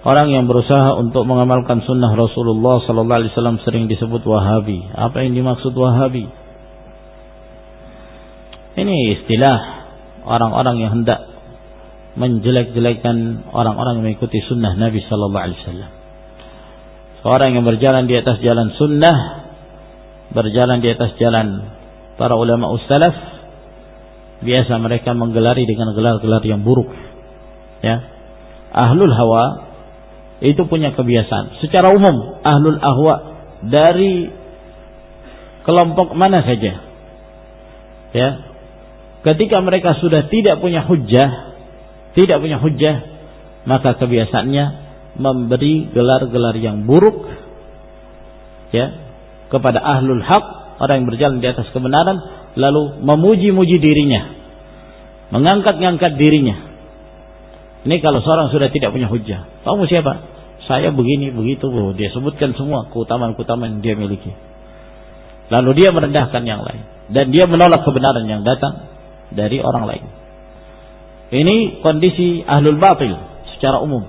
Orang yang berusaha untuk mengamalkan sunnah Rasulullah sallallahu alaihi wasallam sering disebut Wahabi. Apa yang dimaksud Wahabi? Ini istilah orang-orang yang hendak menjelek-jelekan orang-orang yang mengikuti sunnah Nabi sallallahu alaihi wasallam. Seorang yang berjalan di atas jalan sunnah, berjalan di atas jalan para ulama ussalaf, biasa mereka menggelari dengan gelar-gelar yang buruk. Ya. Ahlul hawa itu punya kebiasaan. Secara umum ahlul ahwa dari kelompok mana saja. Ya. Ketika mereka sudah tidak punya hujjah, tidak punya hujjah, maka kebiasaannya memberi gelar-gelar yang buruk ya kepada ahlul haq, orang yang berjalan di atas kebenaran lalu memuji-muji dirinya. Mengangkat-ngangkat dirinya ini kalau seorang sudah tidak punya hujah. Kamu siapa? Saya begini, begitu. Oh, dia sebutkan semua keutamaan-keutamaan dia miliki. Lalu dia merendahkan yang lain. Dan dia menolak kebenaran yang datang dari orang lain. Ini kondisi ahlul batil secara umum.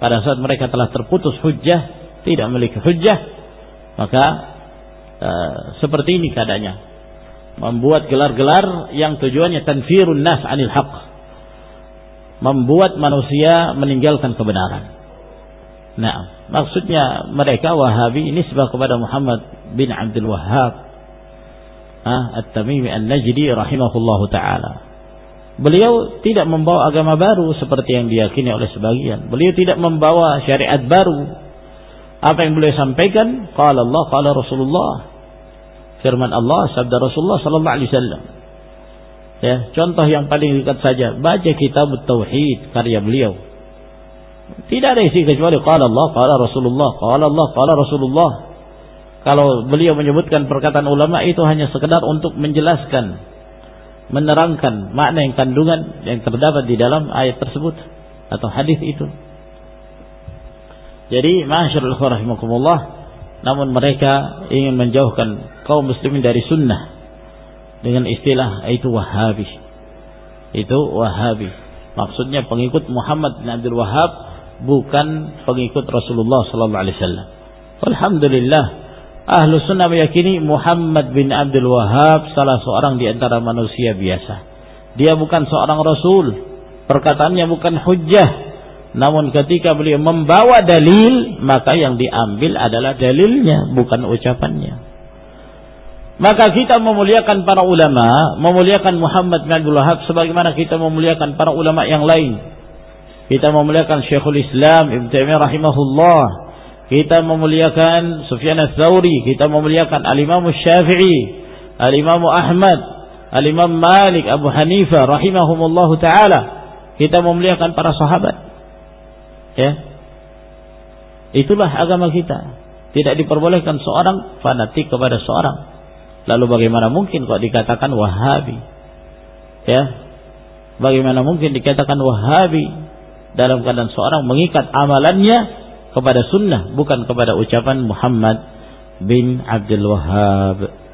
Pada saat mereka telah terputus hujah, tidak memiliki hujah, maka uh, seperti ini keadaannya. Membuat gelar-gelar yang tujuannya tanfirun nas anil haqq membuat manusia meninggalkan kebenaran. Nah, maksudnya mereka Wahabi ini sebab kepada Muhammad bin Abdul Wahhab ah, At-Tamimi An-Najdi rahimahullahu taala. Beliau tidak membawa agama baru seperti yang diyakini oleh sebagian. Beliau tidak membawa syariat baru. Apa yang beliau sampaikan, qala Allah, qala Rasulullah. Firman Allah, sabda Rasulullah sallallahu alaihi wasallam. Ya, contoh yang paling dekat saja, baca kitab tauhid karya beliau. Tidak ada isi kecuali qala Allah, qala Rasulullah, qala Allah, qala Rasulullah. Kalau beliau menyebutkan perkataan ulama itu hanya sekedar untuk menjelaskan, menerangkan makna yang kandungan yang terdapat di dalam ayat tersebut atau hadis itu. Jadi, masyarul rahimakumullah, namun mereka ingin menjauhkan kaum muslimin dari sunnah dengan istilah itu Wahabi. Itu Wahabi. Maksudnya pengikut Muhammad bin Abdul Wahab bukan pengikut Rasulullah sallallahu alaihi wasallam. Alhamdulillah Ahlu sunnah meyakini Muhammad bin Abdul Wahab salah seorang di antara manusia biasa. Dia bukan seorang rasul. Perkataannya bukan hujjah. Namun ketika beliau membawa dalil, maka yang diambil adalah dalilnya, bukan ucapannya. Maka kita memuliakan para ulama, memuliakan Muhammad bin Abdul Wahab sebagaimana kita memuliakan para ulama yang lain. Kita memuliakan Syekhul Islam Ibn Taimiyah rahimahullah. Kita memuliakan Sufyan ats-Tsauri, kita memuliakan Al-Imam Syafi'i, Al-Imam Ahmad, Al-Imam Malik, Abu Hanifah rahimahumullah taala. Kita memuliakan para sahabat. Ya. Itulah agama kita. Tidak diperbolehkan seorang fanatik kepada seorang Lalu bagaimana mungkin kok dikatakan Wahabi? Ya. Bagaimana mungkin dikatakan Wahabi dalam keadaan seorang mengikat amalannya kepada sunnah bukan kepada ucapan Muhammad bin Abdul Wahhab.